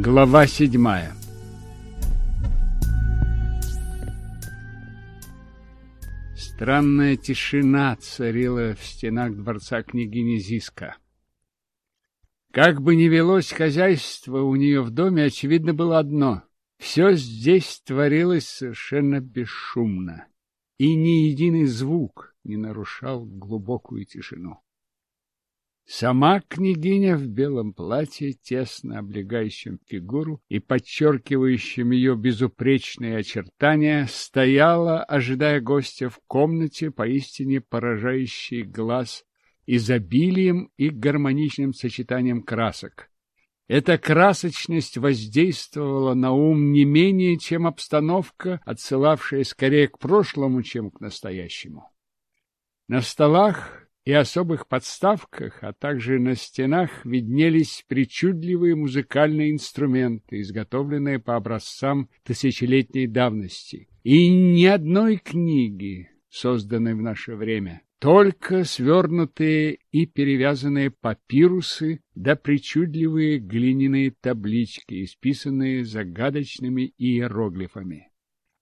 Глава седьмая Странная тишина царила в стенах дворца княгини Зиска. Как бы ни велось хозяйство у нее в доме, очевидно было одно — все здесь творилось совершенно бесшумно, и ни единый звук не нарушал глубокую тишину. Сама княгиня в белом платье, тесно облегающем фигуру и подчеркивающем ее безупречные очертания, стояла, ожидая гостя в комнате, поистине поражающей глаз изобилием и гармоничным сочетанием красок. Эта красочность воздействовала на ум не менее, чем обстановка, отсылавшая скорее к прошлому, чем к настоящему. На столах и особых подставках, а также на стенах виднелись причудливые музыкальные инструменты, изготовленные по образцам тысячелетней давности. И ни одной книги, созданной в наше время, только свернутые и перевязанные папирусы да причудливые глиняные таблички, исписанные загадочными иероглифами.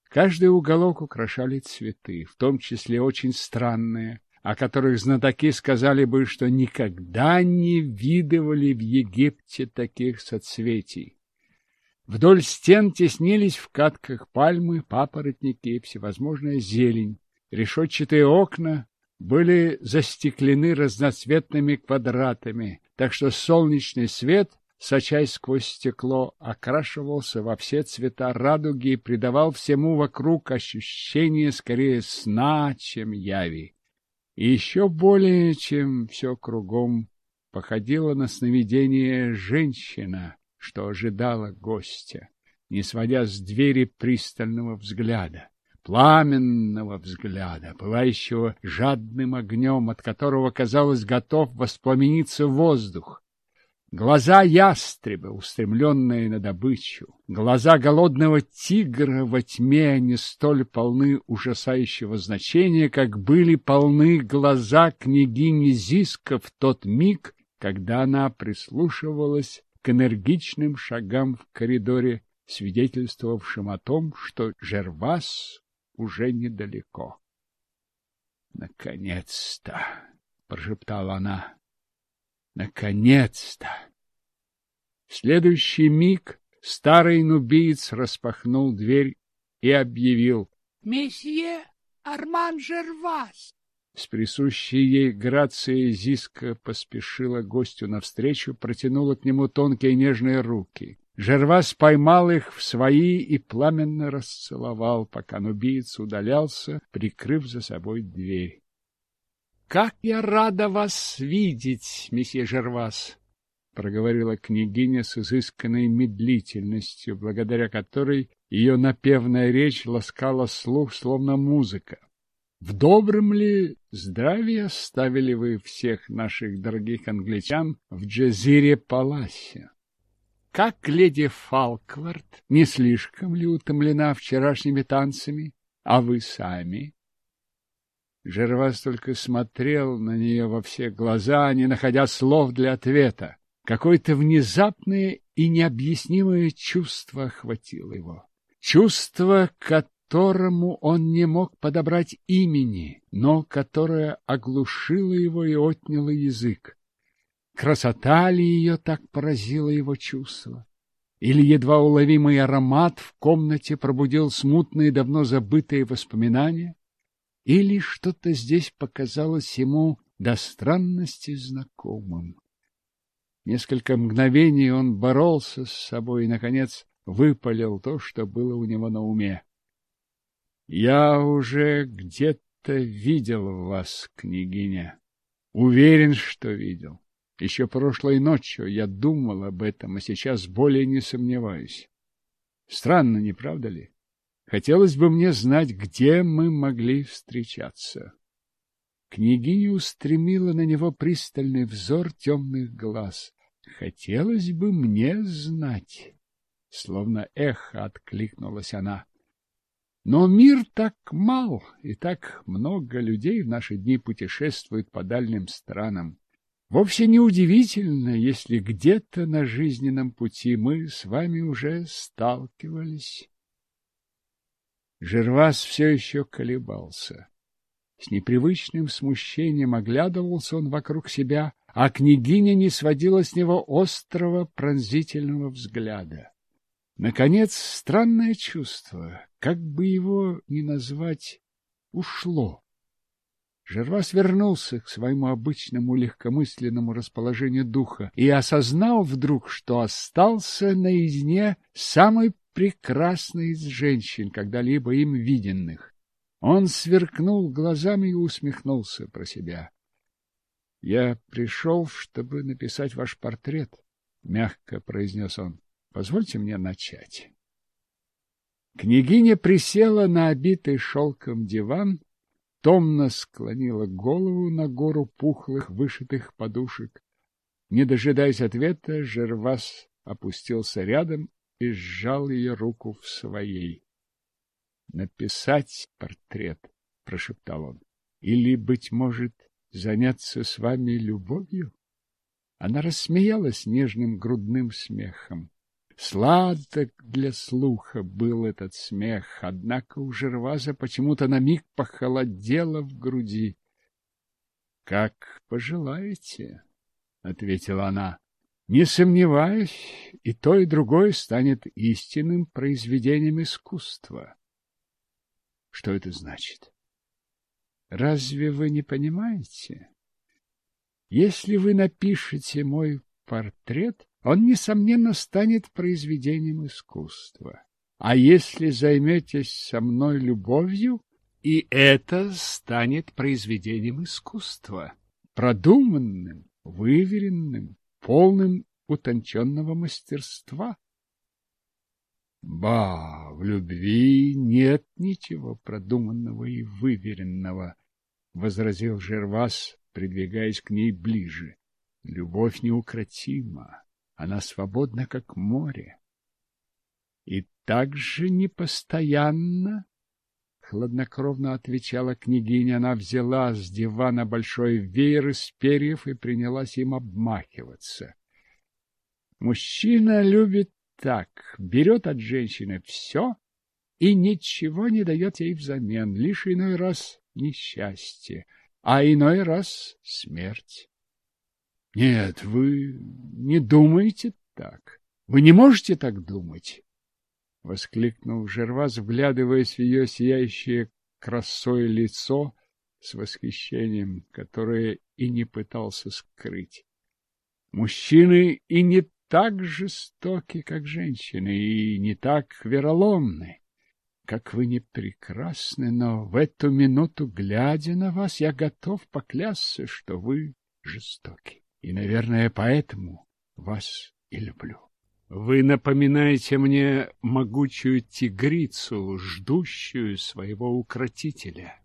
Каждый уголок украшали цветы, в том числе очень странные, о которых знатоки сказали бы, что никогда не видывали в Египте таких соцветий. Вдоль стен теснились в катках пальмы, папоротники и всевозможная зелень. Решетчатые окна были застеклены разноцветными квадратами, так что солнечный свет, сочась сквозь стекло, окрашивался во все цвета радуги и придавал всему вокруг ощущение скорее сна, чем яви еще более, чем все кругом, походила на сновидение женщина, что ожидала гостя, не сводя с двери пристального взгляда, пламенного взгляда, пылающего жадным огнем, от которого, казалось, готов воспламениться воздух. Глаза ястреба, устремленные на добычу, глаза голодного тигра во тьме не столь полны ужасающего значения, как были полны глаза княгини Зиска в тот миг, когда она прислушивалась к энергичным шагам в коридоре, свидетельствовавшим о том, что Жервас уже недалеко. «Наконец-то!» — прошептала она наконец-то! В следующий миг старый нубиец распахнул дверь и объявил «Месье Арман Жервас!» С присущей ей грацией Зиска поспешила гостю навстречу, протянула к нему тонкие нежные руки. Жервас поймал их в свои и пламенно расцеловал, пока нубиец удалялся, прикрыв за собой дверь как я рада вас видеть, месье Жервас! — проговорила княгиня с изысканной медлительностью, благодаря которой ее напевная речь ласкала слух, словно музыка. — В добром ли здравии оставили вы всех наших дорогих англичан в Джазире-Паласе? Как леди Фалквард не слишком ли утомлена вчерашними танцами? А вы сами? Жервас только смотрел на нее во все глаза, не находя слов для ответа. Какое-то внезапное и необъяснимое чувство охватило его. Чувство, которому он не мог подобрать имени, но которое оглушило его и отняло язык. Красота ли ее так поразила его чувство? Или едва уловимый аромат в комнате пробудил смутные, давно забытые воспоминания? или что-то здесь показалось ему до странности знакомым. Несколько мгновений он боролся с собой и, наконец, выпалил то, что было у него на уме. — Я уже где-то видел вас, княгиня. Уверен, что видел. Еще прошлой ночью я думал об этом, а сейчас более не сомневаюсь. Странно, не правда ли? — Хотелось бы мне знать, где мы могли встречаться. Княгиня устремила на него пристальный взор темных глаз. Хотелось бы мне знать. Словно эхо откликнулась она. Но мир так мал, и так много людей в наши дни путешествует по дальним странам. Вовсе не удивительно, если где-то на жизненном пути мы с вами уже сталкивались. Жервас все еще колебался. С непривычным смущением оглядывался он вокруг себя, а княгиня не сводила с него острого пронзительного взгляда. Наконец, странное чувство, как бы его ни назвать, ушло. Жервас вернулся к своему обычному легкомысленному расположению духа и осознал вдруг, что остался наедине с самой прекрасной из женщин, когда-либо им виденных. Он сверкнул глазами и усмехнулся про себя. — Я пришел, чтобы написать ваш портрет, — мягко произнес он. — Позвольте мне начать. Княгиня присела на обитый шелком диван, томно склонила голову на гору пухлых вышитых подушек. Не дожидаясь ответа, Жервас опустился рядом и сжал ее руку в своей. «Написать портрет», — прошептал он, — «или, быть может, заняться с вами любовью?» Она рассмеялась нежным грудным смехом. Сладок для слуха был этот смех, однако у Жерваза почему-то на миг похолодело в груди. — Как пожелаете, — ответила она. Не сомневаюсь, и то, и другое станет истинным произведением искусства. Что это значит? Разве вы не понимаете? Если вы напишете мой портрет, он, несомненно, станет произведением искусства. А если займетесь со мной любовью, и это станет произведением искусства, продуманным, выверенным, полным утонченного мастерства. Ба, в любви нет ничего продуманного и выверенного, — возразил Жервас, придвигаясь к ней ближе. Любовь неукротима, она свободна, как море. И также непостоянна, Хладнокровно отвечала княгиня, она взяла с дивана большой веер из перьев и принялась им обмахиваться. Мужчина любит так, берет от женщины все и ничего не дает ей взамен, лишь иной раз несчастье, а иной раз смерть. Нет, вы не думаете так, вы не можете так думать. — воскликнул Жервас, вглядываясь в ее сияющее красой лицо с восхищением, которое и не пытался скрыть. Мужчины и не так жестоки, как женщины, и не так вероломны. Как вы не прекрасны, но в эту минуту, глядя на вас, я готов поклясться, что вы жестоки. И, наверное, поэтому вас и люблю. Вы напоминаете мне могучую тигрицу, ждущую своего укротителя.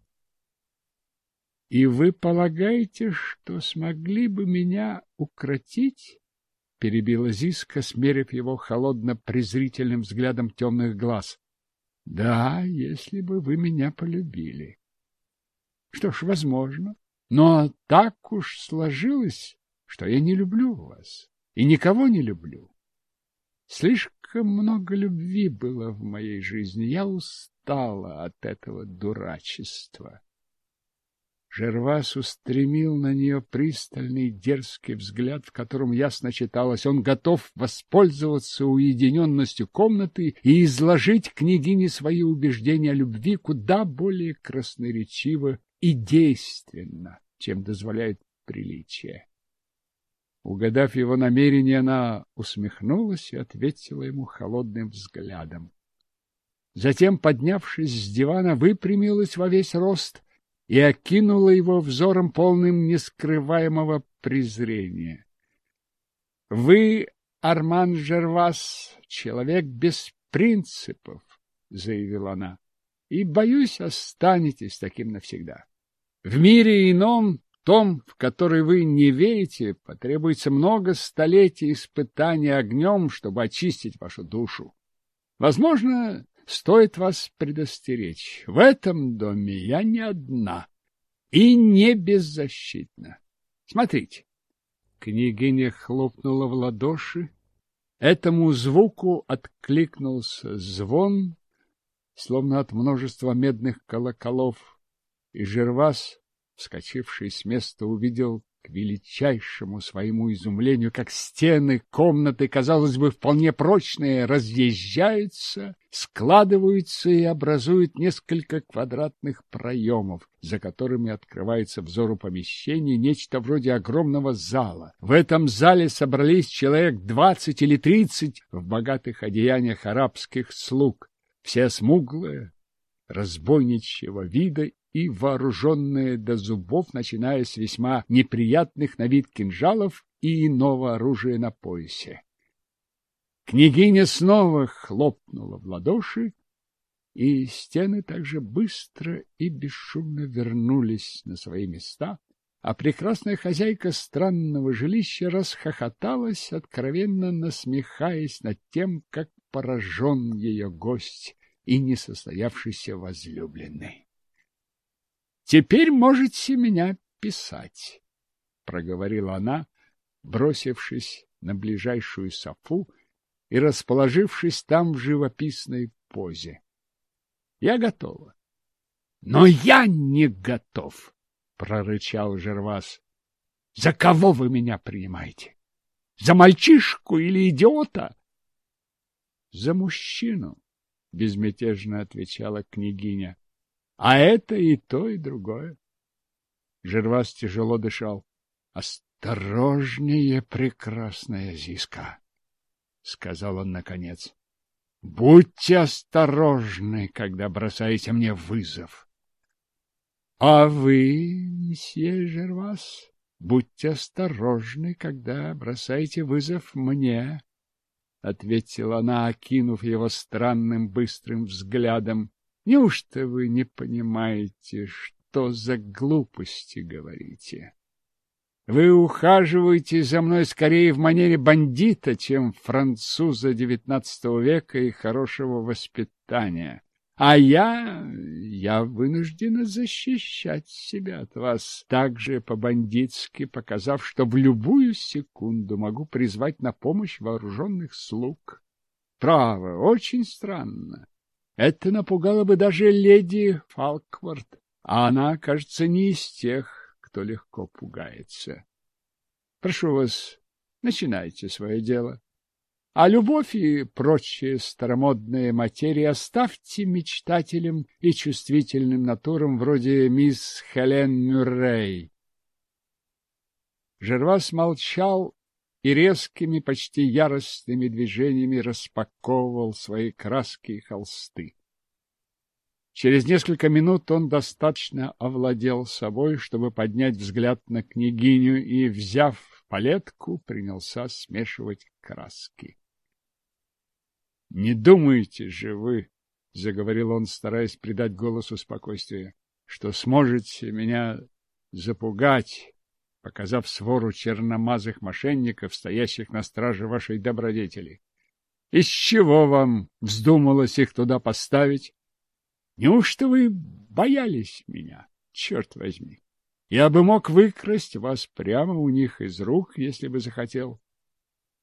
И вы полагаете, что смогли бы меня укротить? Перебила Зиска, смерив его холодно-презрительным взглядом темных глаз. Да, если бы вы меня полюбили. Что ж, возможно. Но так уж сложилось, что я не люблю вас и никого не люблю. Слишком много любви было в моей жизни. Я устала от этого дурачества. Жервас устремил на нее пристальный дерзкий взгляд, в котором ясно читалось, он готов воспользоваться уединенностью комнаты и изложить княгине свои убеждения о любви куда более красноречиво и действенно, чем дозволяет приличие. Угадав его намерение, она усмехнулась и ответила ему холодным взглядом. Затем, поднявшись с дивана, выпрямилась во весь рост и окинула его взором полным нескрываемого презрения. — Вы, Арман Жервас, человек без принципов, — заявила она, — и, боюсь, останетесь таким навсегда. В мире ином том, в который вы не верите, потребуется много столетий испытаний огнем, чтобы очистить вашу душу. Возможно, стоит вас предостеречь. В этом доме я не одна и не беззащитна. Смотрите. Княгиня хлопнула в ладоши. Этому звуку откликнулся звон, словно от множества медных колоколов, и Жервас вскочивший с места, увидел к величайшему своему изумлению, как стены комнаты, казалось бы, вполне прочные, разъезжаются, складываются и образуют несколько квадратных проемов, за которыми открывается взору помещение нечто вроде огромного зала. В этом зале собрались человек двадцать или тридцать в богатых одеяниях арабских слуг, все смуглые, разбойничьего вида и вооруженные до зубов, начиная с весьма неприятных на вид кинжалов и иного оружия на поясе. Княгиня снова хлопнула в ладоши, и стены также быстро и бесшумно вернулись на свои места, а прекрасная хозяйка странного жилища расхохоталась, откровенно насмехаясь над тем, как поражен ее гость и несостоявшийся возлюбленный. Теперь можете меня писать, — проговорила она, бросившись на ближайшую софу и расположившись там в живописной позе. Я готова. Но я не готов, — прорычал Жервас. За кого вы меня принимаете? За мальчишку или идиота? За мужчину, — безмятежно отвечала княгиня. А это и то, и другое. Жервас тяжело дышал. «Осторожнее, прекрасная Зиска!» — сказал он наконец. «Будьте осторожны, когда бросаете мне вызов!» «А вы, мсье Жервас, будьте осторожны, когда бросаете вызов мне!» — ответила она, окинув его странным быстрым взглядом. Неужто вы не понимаете, что за глупости говорите? Вы ухаживаете за мной скорее в манере бандита, чем француза XIX века и хорошего воспитания. А я... я вынуждена защищать себя от вас, также по-бандитски показав, что в любую секунду могу призвать на помощь вооруженных слуг. Право, очень странно. Это напугало бы даже леди Фалквард, а она, кажется, не из тех, кто легко пугается. Прошу вас, начинайте свое дело. А любовь и прочие старомодные материи оставьте мечтателям и чувствительным натурам вроде мисс Хелен Мюррей. Жервас молчал, и резкими, почти яростными движениями распаковывал свои краски и холсты. Через несколько минут он достаточно овладел собой, чтобы поднять взгляд на княгиню и, взяв палетку, принялся смешивать краски. — Не думайте же вы, — заговорил он, стараясь придать голосу спокойствие, — что сможете меня запугать показав свору черномазых мошенников, стоящих на страже вашей добродетели. Из чего вам вздумалось их туда поставить? Неужто вы боялись меня? Черт возьми! Я бы мог выкрасть вас прямо у них из рук, если бы захотел.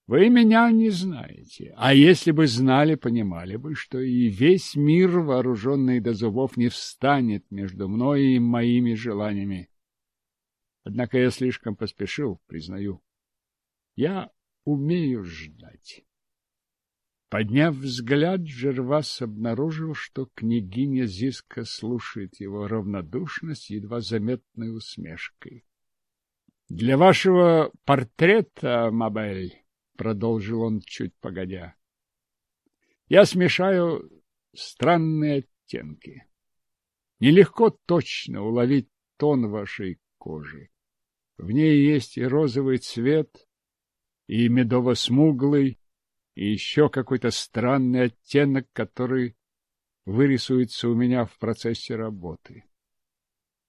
Вы меня не знаете, а если бы знали, понимали бы, что и весь мир, вооруженный до зубов, не встанет между мной и моими желаниями. Однако я слишком поспешил, признаю. Я умею ждать. Подняв взгляд, Жервас обнаружил, что княгиня Зиска слушает его равнодушно едва заметной усмешкой. — Для вашего портрета, Мабель, — продолжил он чуть погодя, — я смешаю странные оттенки. Нелегко точно уловить тон вашей кожи. В ней есть и розовый цвет, и медово-смуглый, и еще какой-то странный оттенок, который вырисуется у меня в процессе работы.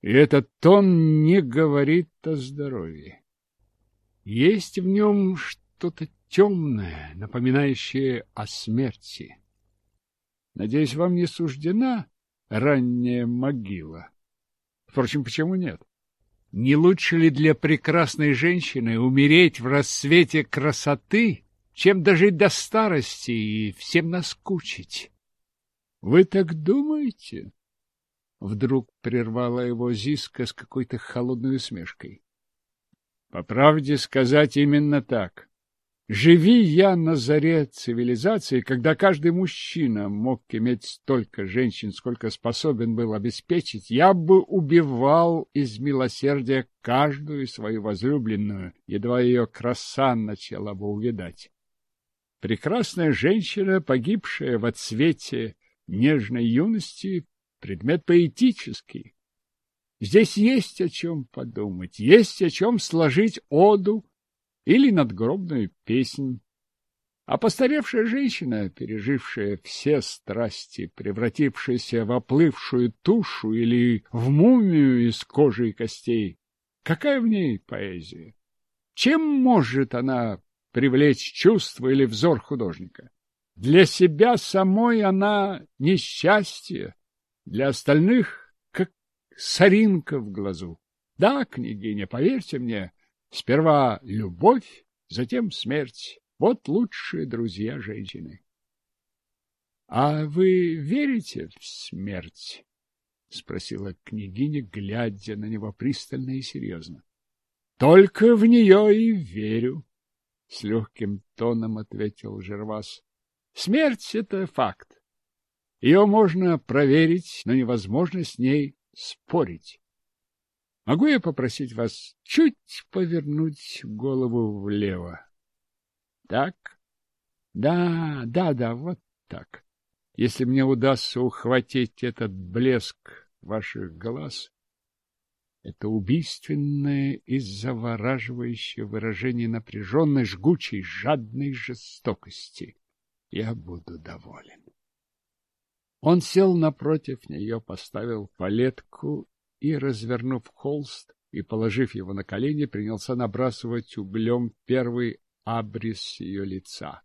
И этот тон не говорит о здоровье. Есть в нем что-то темное, напоминающее о смерти. Надеюсь, вам не суждена ранняя могила. Впрочем, почему нет? Не лучше ли для прекрасной женщины умереть в рассвете красоты, чем дожить до старости и всем наскучить? — Вы так думаете? — вдруг прервала его Зиска с какой-то холодной усмешкой. — По правде сказать именно так. Живи я на заре цивилизации, когда каждый мужчина мог иметь столько женщин, сколько способен был обеспечить, я бы убивал из милосердия каждую свою возлюбленную, едва ее краса начала бы увидать. Прекрасная женщина, погибшая в отсвете нежной юности, предмет поэтический. Здесь есть о чем подумать, есть о чем сложить оду, или надгробную песнь. А постаревшая женщина, пережившая все страсти, превратившаяся в оплывшую тушу или в мумию из кожи и костей, какая в ней поэзия? Чем может она привлечь чувство или взор художника? Для себя самой она несчастье, для остальных — как соринка в глазу. Да, княгиня, поверьте мне, Сперва любовь, затем смерть. Вот лучшие друзья женщины. — А вы верите в смерть? — спросила княгиня, глядя на него пристально и серьезно. — Только в нее и верю, — с легким тоном ответил Жервас. — Смерть — это факт. Ее можно проверить, но невозможно с ней спорить. Могу я попросить вас чуть повернуть голову влево? Так? Да, да, да, вот так. Если мне удастся ухватить этот блеск ваших глаз, это убийственное и завораживающее выражение напряженной, жгучей, жадной жестокости, я буду доволен. Он сел напротив нее, поставил палетку и, развернув холст и положив его на колени, принялся набрасывать углем первый абрис ее лица.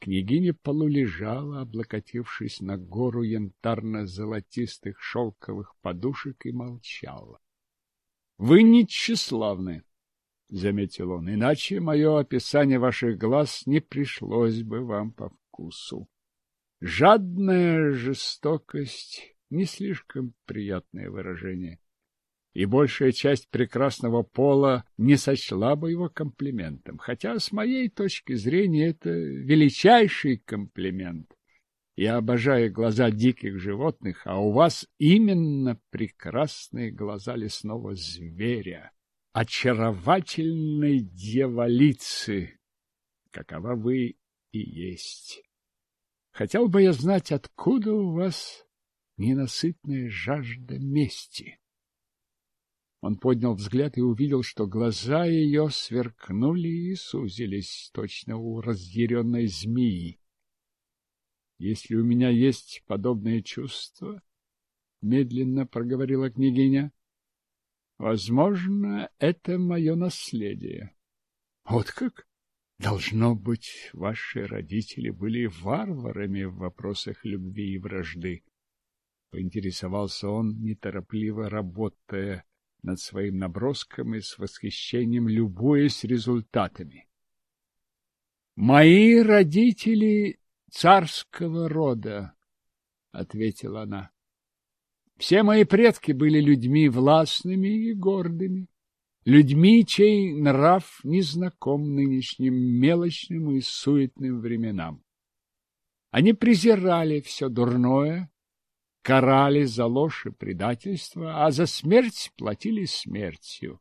Княгиня полулежала, облокотившись на гору янтарно-золотистых шелковых подушек, и молчала. — Вы не тщеславны, — заметил он, — иначе мое описание ваших глаз не пришлось бы вам по вкусу. Жадная жестокость не слишком приятное выражение. И большая часть прекрасного пола не сочла бы его комплиментом, хотя с моей точки зрения это величайший комплимент. Я обожаю глаза диких животных, а у вас именно прекрасные глаза лесного зверя, очаровательной дьяволицы, какова вы и есть. Хотел бы я знать, откуда у вас ненасытная жажда мести. Он поднял взгляд и увидел, что глаза ее сверкнули и сузились, точно у разъяренной змеи. «Если у меня есть подобное чувство, — медленно проговорила княгиня, — возможно, это мое наследие». «Вот как? Должно быть, ваши родители были варварами в вопросах любви и вражды». — поинтересовался он, неторопливо работая над своим наброском и с восхищением любуясь результатами. «Мои родители царского рода», — ответила она. «Все мои предки были людьми властными и гордыми, людьми, чей нрав не знаком нынешним мелочным и суетным временам. Они презирали все дурное, карали за ложь и предательство, а за смерть платили смертью.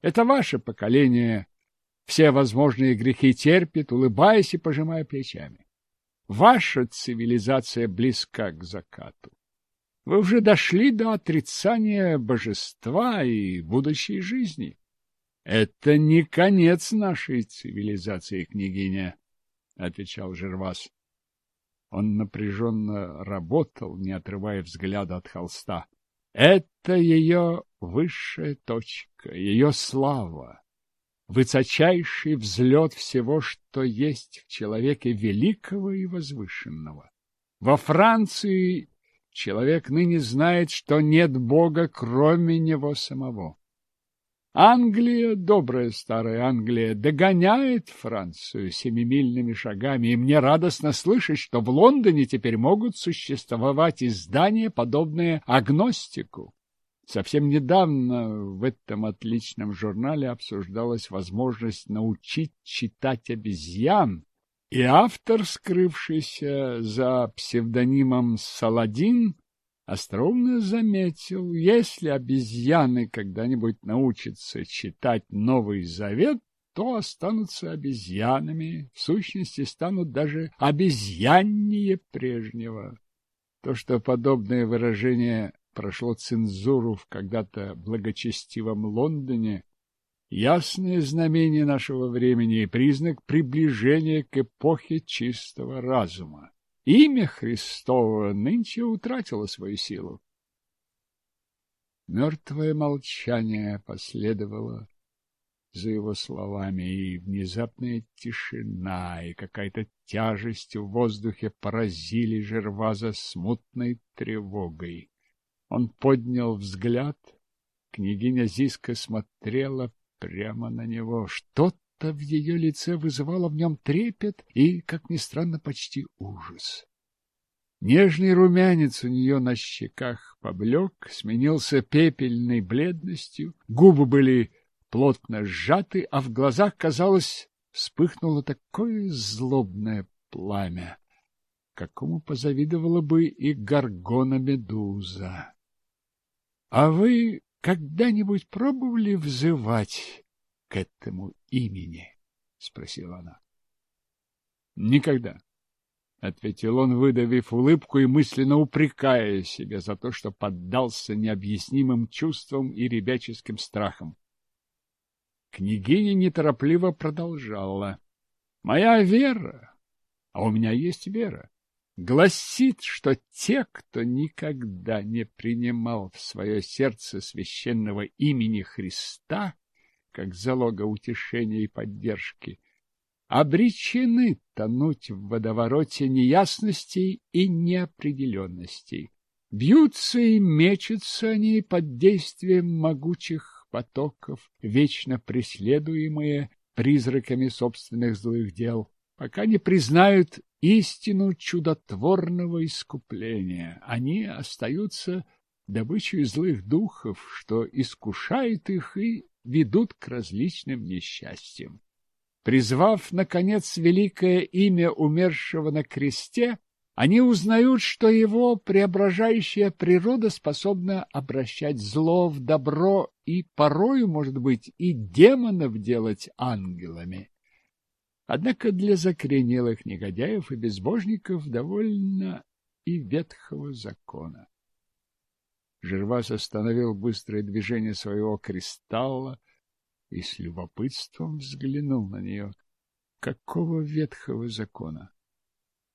Это ваше поколение все возможные грехи терпит, улыбаясь и пожимая плечами. Ваша цивилизация близка к закату. Вы уже дошли до отрицания божества и будущей жизни. Это не конец нашей цивилизации, княгиня, — отвечал Жервас. Он напряженно работал, не отрывая взгляда от холста. Это ее высшая точка, ее слава, высочайший взлет всего, что есть в человеке великого и возвышенного. Во Франции человек ныне знает, что нет Бога, кроме него самого. Англия, добрая старая Англия, догоняет Францию семимильными шагами, и мне радостно слышать, что в Лондоне теперь могут существовать издания, подобные агностику. Совсем недавно в этом отличном журнале обсуждалась возможность научить читать обезьян, и автор, скрывшийся за псевдонимом Саладин, остроумно заметил, если обезьяны когда-нибудь научатся читать Новый Завет, то останутся обезьянами, в сущности станут даже обезьяннее прежнего. То, что подобное выражение прошло цензуру в когда-то благочестивом Лондоне, ясное знамение нашего времени и признак приближения к эпохе чистого разума. Имя Христово нынче утратило свою силу. Мертвое молчание последовало за его словами, и внезапная тишина и какая-то тяжесть в воздухе поразили Жерваза смутной тревогой. Он поднял взгляд. Княгиня Зиска смотрела прямо на него. Что в ее лице вызывало в нем трепет и, как ни странно, почти ужас. Нежный румянец у нее на щеках поблек, сменился пепельной бледностью, губы были плотно сжаты, а в глазах, казалось, вспыхнуло такое злобное пламя, какому позавидовала бы и горгона-медуза. — А вы когда-нибудь пробовали взывать к этому имени? — спросила она. — Никогда, — ответил он, выдавив улыбку и мысленно упрекая себя за то, что поддался необъяснимым чувствам и ребяческим страхам. Княгиня неторопливо продолжала. — Моя вера, а у меня есть вера, гласит, что те, кто никогда не принимал в свое сердце священного имени Христа, как залога утешения и поддержки, обречены тонуть в водовороте неясностей и неопределенностей. Бьются и мечутся они под действием могучих потоков, вечно преследуемые призраками собственных злых дел, пока не признают истину чудотворного искупления. Они остаются добычей злых духов, что искушает их и ведут к различным несчастьям. Призвав, наконец, великое имя умершего на кресте, они узнают, что его преображающая природа способна обращать зло в добро и порою, может быть, и демонов делать ангелами. Однако для закоренелых негодяев и безбожников довольно и ветхого закона. Жервас остановил быстрое движение своего кристалла и с любопытством взглянул на нее. Какого ветхого закона?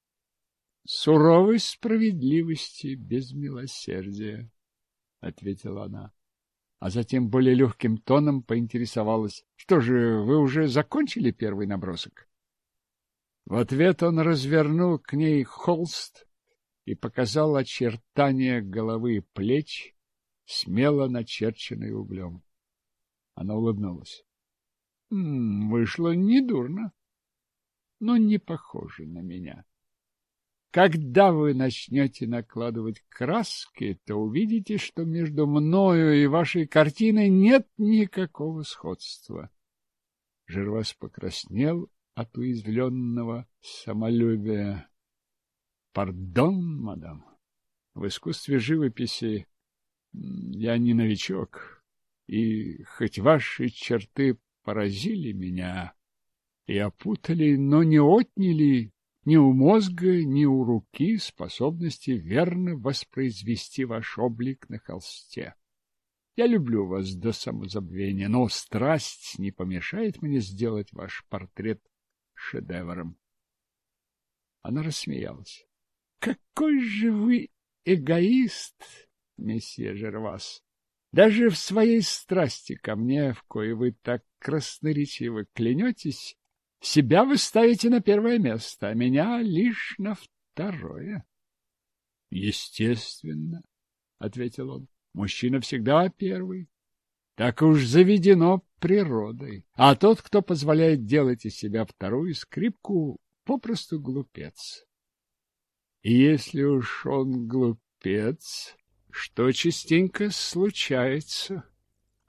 — Суровой справедливости, без милосердия, — ответила она. А затем более легким тоном поинтересовалась. — Что же, вы уже закончили первый набросок? В ответ он развернул к ней холст и показал очертания головы и плеч, смело начерченные углем. Она улыбнулась. М -м, вышло недурно, но не похоже на меня. Когда вы начнете накладывать краски, то увидите, что между мною и вашей картиной нет никакого сходства. Жервас покраснел от уязвленного самолюбия. Пардон, мадам, в искусстве живописи я не новичок, и хоть ваши черты поразили меня и опутали, но не отняли ни у мозга, ни у руки способности верно воспроизвести ваш облик на холсте. Я люблю вас до самозабвения, но страсть не помешает мне сделать ваш портрет шедевром. Она рассмеялась. — какой же вы эгоист, месье Жервас! Даже в своей страсти ко мне, в кое вы так красноречиво клянетесь, себя вы ставите на первое место, а меня лишь на второе. — Естественно, — ответил он, — мужчина всегда первый. Так уж заведено природой. А тот, кто позволяет делать из себя вторую скрипку, попросту глупец. И если уж он глупец, что частенько случается,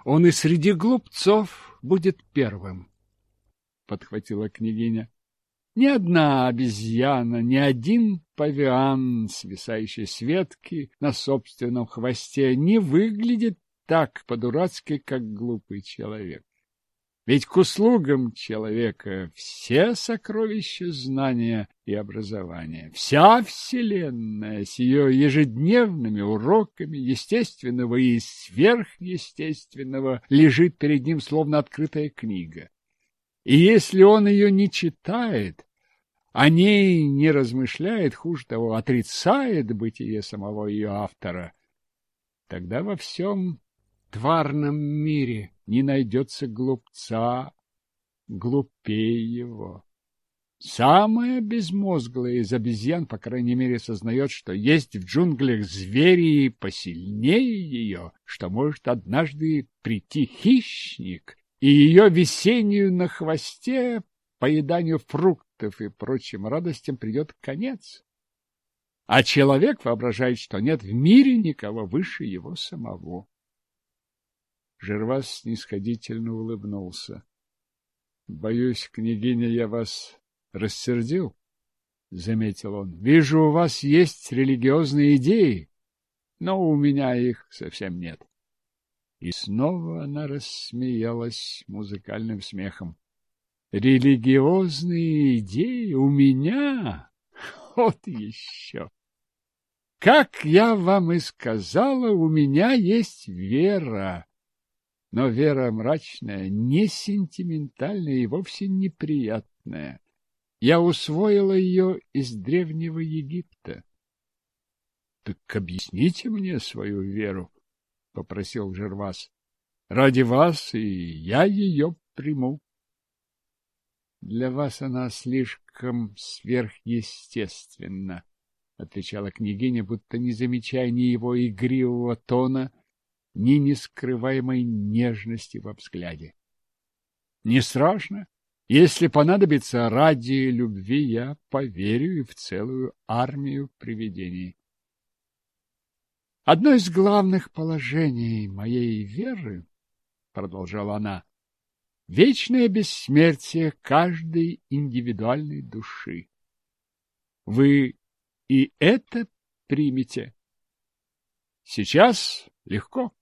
он и среди глупцов будет первым, — подхватила княгиня. Ни одна обезьяна, ни один павиан, свисающий с ветки на собственном хвосте, не выглядит так по-дурацки, как глупый человек. Ведь к услугам человека все сокровища знания и образования, вся Вселенная с ее ежедневными уроками естественного и сверхъестественного лежит перед ним словно открытая книга. И если он ее не читает, о ней не размышляет, хуже того, отрицает бытие самого ее автора, тогда во всем тварном мире не найдется глупца, глупее его. Самое безмозглое из обезьян, по крайней мере, сознает, что есть в джунглях звери посильнее ее, что может однажды прийти хищник, и ее весеннюю на хвосте, поеданию фруктов и прочим радостям придет конец. А человек воображает, что нет в мире никого выше его самого. Жервас снисходительно улыбнулся. — Боюсь, княгиня, я вас рассердил, — заметил он. — Вижу, у вас есть религиозные идеи, но у меня их совсем нет. И снова она рассмеялась музыкальным смехом. — Религиозные идеи у меня? Вот еще! Как я вам и сказала, у меня есть вера но вера мрачная, не сентиментальная и вовсе неприятная. Я усвоила ее из древнего Египта. — Так объясните мне свою веру, — попросил Жервас. — Ради вас и я ее приму. — Для вас она слишком сверхъестественна, —— отвечала княгиня, будто не замечая ни его игривого тона, ни нескрываемой нежности во взгляде. Не страшно. Если понадобится, ради любви я поверю и в целую армию привидений. Одно из главных положений моей веры, продолжала она, вечное бессмертие каждой индивидуальной души. Вы и это примете. Сейчас легко.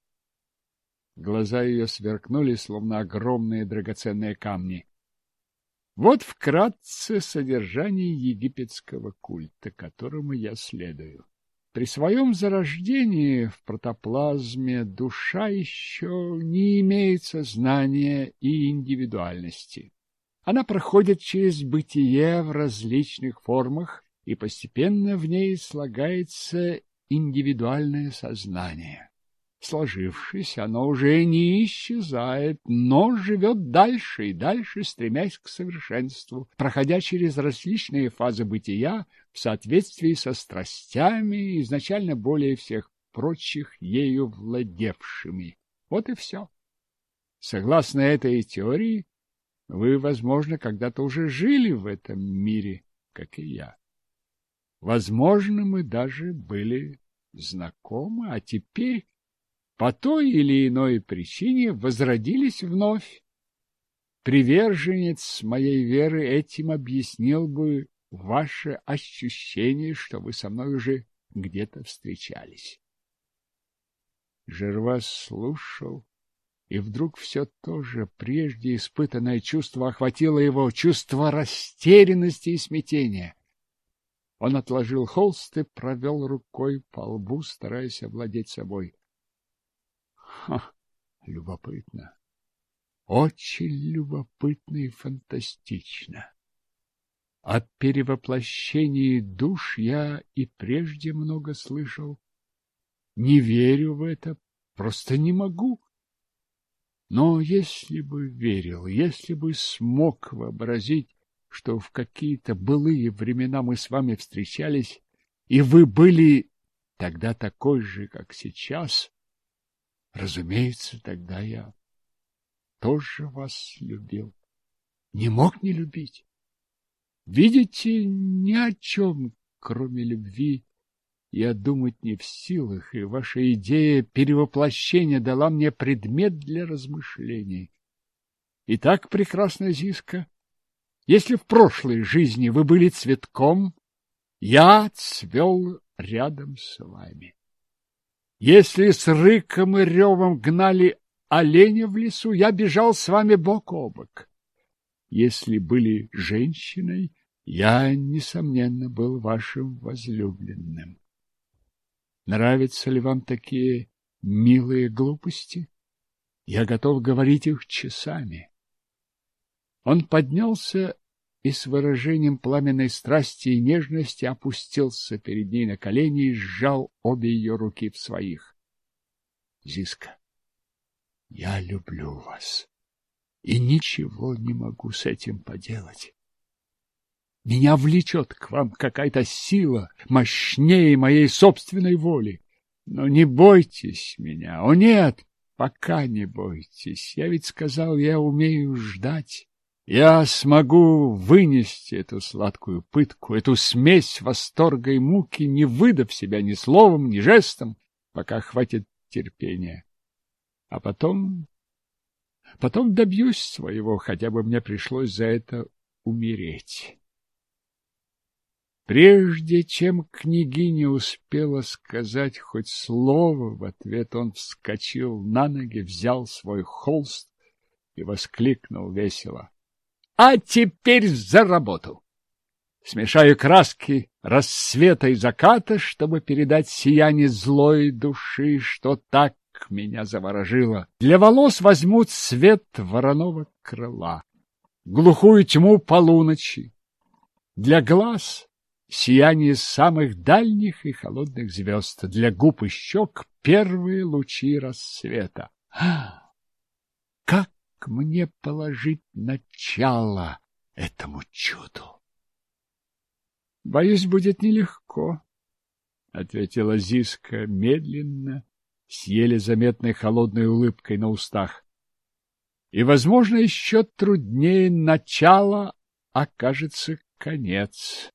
Глаза ее сверкнули, словно огромные драгоценные камни. Вот вкратце содержание египетского культа, которому я следую. При своем зарождении в протоплазме душа еще не имеет сознания и индивидуальности. Она проходит через бытие в различных формах, и постепенно в ней слагается индивидуальное сознание сложившись, оно уже не исчезает, но живет дальше и дальше, стремясь к совершенству, проходя через различные фазы бытия в соответствии со страстями, изначально более всех прочих ею владевшими. Вот и все. Согласно этой теории, вы, возможно, когда-то уже жили в этом мире, как и я. Возможно, мы даже были знакомы, а теперь по той или иной причине возродились вновь. Приверженец моей веры этим объяснил бы ваше ощущение, что вы со мной уже где-то встречались. Жервас слушал, и вдруг все то же прежде испытанное чувство охватило его, чувство растерянности и смятения. Он отложил холст и провел рукой по лбу, стараясь овладеть собой любопытно. Очень любопытно и фантастично. О перевоплощении душ я и прежде много слышал. Не верю в это, просто не могу. Но если бы верил, если бы смог вообразить, что в какие-то былые времена мы с вами встречались, и вы были тогда такой же, как сейчас, Разумеется, тогда я тоже вас любил. Не мог не любить. Видите, ни о чем, кроме любви, я думать не в силах, и ваша идея перевоплощения дала мне предмет для размышлений. Итак, прекрасная Зиска, если в прошлой жизни вы были цветком, я цвел рядом с вами. Если с рыком и ревом гнали оленя в лесу, я бежал с вами бок о бок. Если были женщиной, я, несомненно, был вашим возлюбленным. Нравятся ли вам такие милые глупости? Я готов говорить их часами. Он поднялся и с выражением пламенной страсти и нежности опустился перед ней на колени и сжал обе ее руки в своих. — Зиска, я люблю вас и ничего не могу с этим поделать. Меня влечет к вам какая-то сила, мощнее моей собственной воли. Но не бойтесь меня. О, нет, пока не бойтесь. Я ведь сказал, я умею ждать. Я смогу вынести эту сладкую пытку, эту смесь восторга и муки, не выдав себя ни словом, ни жестом, пока хватит терпения. А потом... Потом добьюсь своего, хотя бы мне пришлось за это умереть. Прежде чем княгиня успела сказать хоть слово, в ответ он вскочил на ноги, взял свой холст и воскликнул весело. — а теперь за работу! Смешаю краски рассвета и заката, чтобы передать сияние злой души, что так меня заворожило. Для волос возьму цвет вороного крыла, глухую тьму полуночи. Для глаз — сияние самых дальних и холодных звезд, для губ и щек — первые лучи рассвета. А, как мне положить начало этому чуду? — Боюсь, будет нелегко, — ответила Зиска медленно, с еле заметной холодной улыбкой на устах. — И, возможно, еще труднее начало окажется конец.